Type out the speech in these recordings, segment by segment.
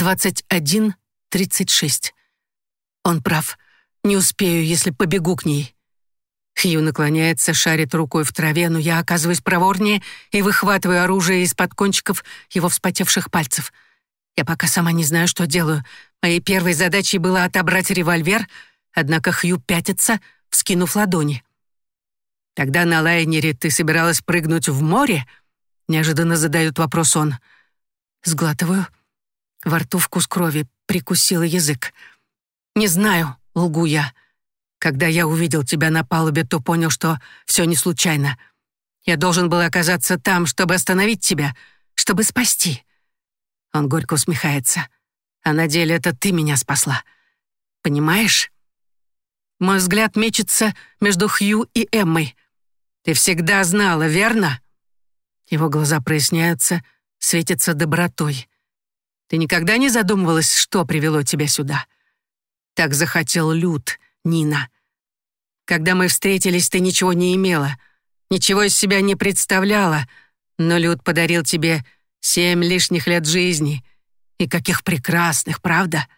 21.36. Он прав. Не успею, если побегу к ней. Хью наклоняется, шарит рукой в траве, но я оказываюсь проворнее и выхватываю оружие из-под кончиков его вспотевших пальцев. Я пока сама не знаю, что делаю. Моей первой задачей было отобрать револьвер, однако Хью пятится, вскинув ладони. «Тогда на лайнере ты собиралась прыгнуть в море?» Неожиданно задает вопрос он. Сглатываю. Во рту вкус крови, прикусила язык. «Не знаю», — лгу я. «Когда я увидел тебя на палубе, то понял, что все не случайно. Я должен был оказаться там, чтобы остановить тебя, чтобы спасти». Он горько усмехается. «А на деле это ты меня спасла. Понимаешь?» Мой взгляд мечется между Хью и Эммой. «Ты всегда знала, верно?» Его глаза проясняются, светятся добротой. «Ты никогда не задумывалась, что привело тебя сюда?» Так захотел Люд, Нина. Когда мы встретились, ты ничего не имела, ничего из себя не представляла, но Люд подарил тебе семь лишних лет жизни. И каких прекрасных, правда?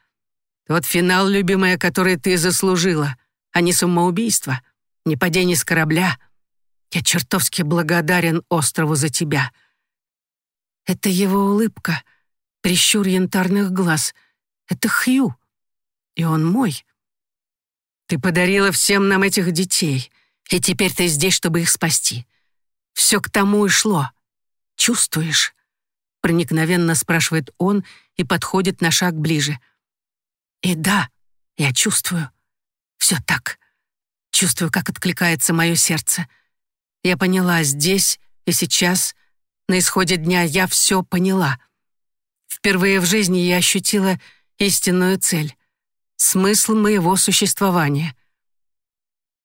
Тот финал, любимая, который ты заслужила, а не самоубийство, не падение с корабля. Я чертовски благодарен острову за тебя. Это его улыбка, прищур янтарных глаз. Это Хью и он мой. Ты подарила всем нам этих детей, и теперь ты здесь, чтобы их спасти. Все к тому и шло. Чувствуешь?» Проникновенно спрашивает он и подходит на шаг ближе. «И да, я чувствую. Все так. Чувствую, как откликается мое сердце. Я поняла здесь и сейчас, на исходе дня, я все поняла. Впервые в жизни я ощутила истинную цель смысл моего существования.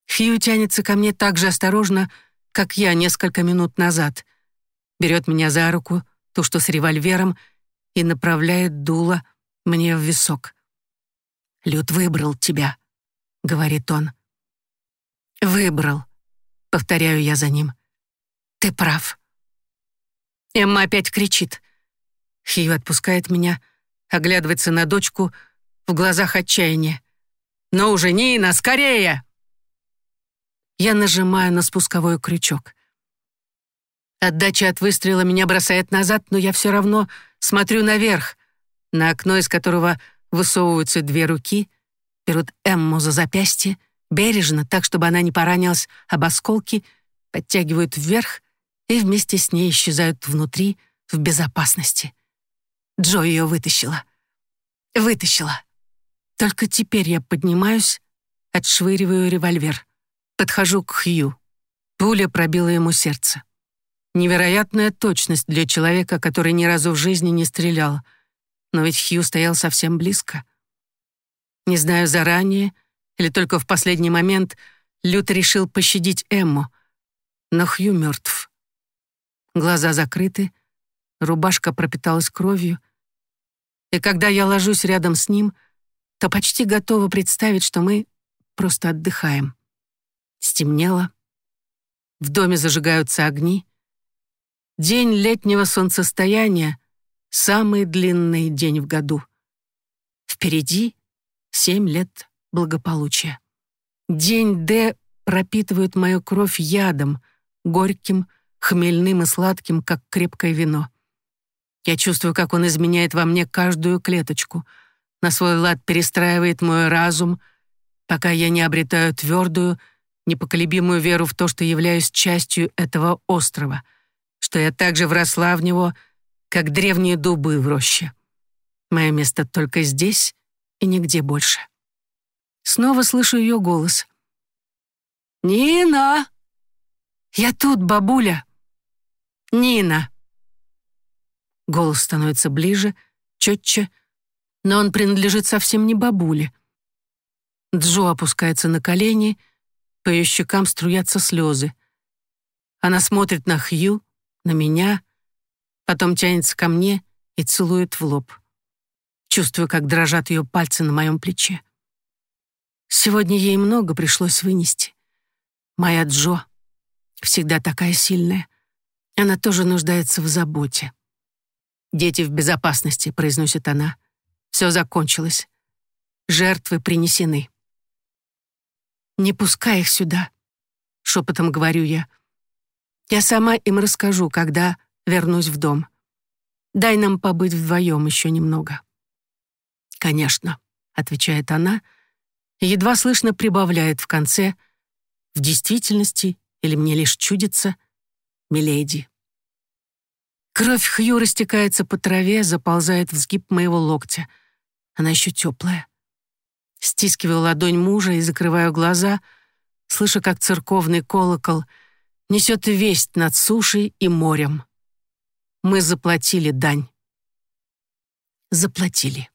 Хью тянется ко мне так же осторожно, как я несколько минут назад. Берет меня за руку, то, что с револьвером, и направляет дуло мне в висок. «Люд выбрал тебя», — говорит он. «Выбрал», — повторяю я за ним. «Ты прав». Эмма опять кричит. Хью отпускает меня, оглядывается на дочку — в глазах отчаяние. «Ну уже, Нина, скорее!» Я нажимаю на спусковой крючок. Отдача от выстрела меня бросает назад, но я все равно смотрю наверх, на окно, из которого высовываются две руки, берут Эмму за запястье, бережно, так, чтобы она не поранилась об осколки, подтягивают вверх и вместе с ней исчезают внутри, в безопасности. Джо ее вытащила. Вытащила. Только теперь я поднимаюсь, отшвыриваю револьвер. Подхожу к Хью. Пуля пробила ему сердце. Невероятная точность для человека, который ни разу в жизни не стрелял. Но ведь Хью стоял совсем близко. Не знаю заранее или только в последний момент Лют решил пощадить Эмму. Но Хью мертв. Глаза закрыты, рубашка пропиталась кровью. И когда я ложусь рядом с ним — то почти готова представить, что мы просто отдыхаем. Стемнело. В доме зажигаются огни. День летнего солнцестояния — самый длинный день в году. Впереди семь лет благополучия. День Д пропитывает мою кровь ядом, горьким, хмельным и сладким, как крепкое вино. Я чувствую, как он изменяет во мне каждую клеточку — на свой лад перестраивает мой разум, пока я не обретаю твердую, непоколебимую веру в то, что являюсь частью этого острова, что я также вросла в него, как древние дубы в роще. Мое место только здесь и нигде больше. Снова слышу ее голос. «Нина!» «Я тут, бабуля!» «Нина!» Голос становится ближе, четче, но он принадлежит совсем не бабуле. Джо опускается на колени, по ее щекам струятся слезы. Она смотрит на Хью, на меня, потом тянется ко мне и целует в лоб. Чувствую, как дрожат ее пальцы на моем плече. Сегодня ей много пришлось вынести. Моя Джо всегда такая сильная. Она тоже нуждается в заботе. «Дети в безопасности», — произносит она. Все закончилось. Жертвы принесены. «Не пускай их сюда», — шепотом говорю я. «Я сама им расскажу, когда вернусь в дом. Дай нам побыть вдвоем еще немного». «Конечно», — отвечает она, едва слышно прибавляет в конце, «в действительности, или мне лишь чудится, миледи». Кровь Хью растекается по траве, заползает в сгиб моего локтя. Она еще теплая. Стискиваю ладонь мужа и закрываю глаза, слыша, как церковный колокол несет весть над сушей и морем. Мы заплатили дань. Заплатили.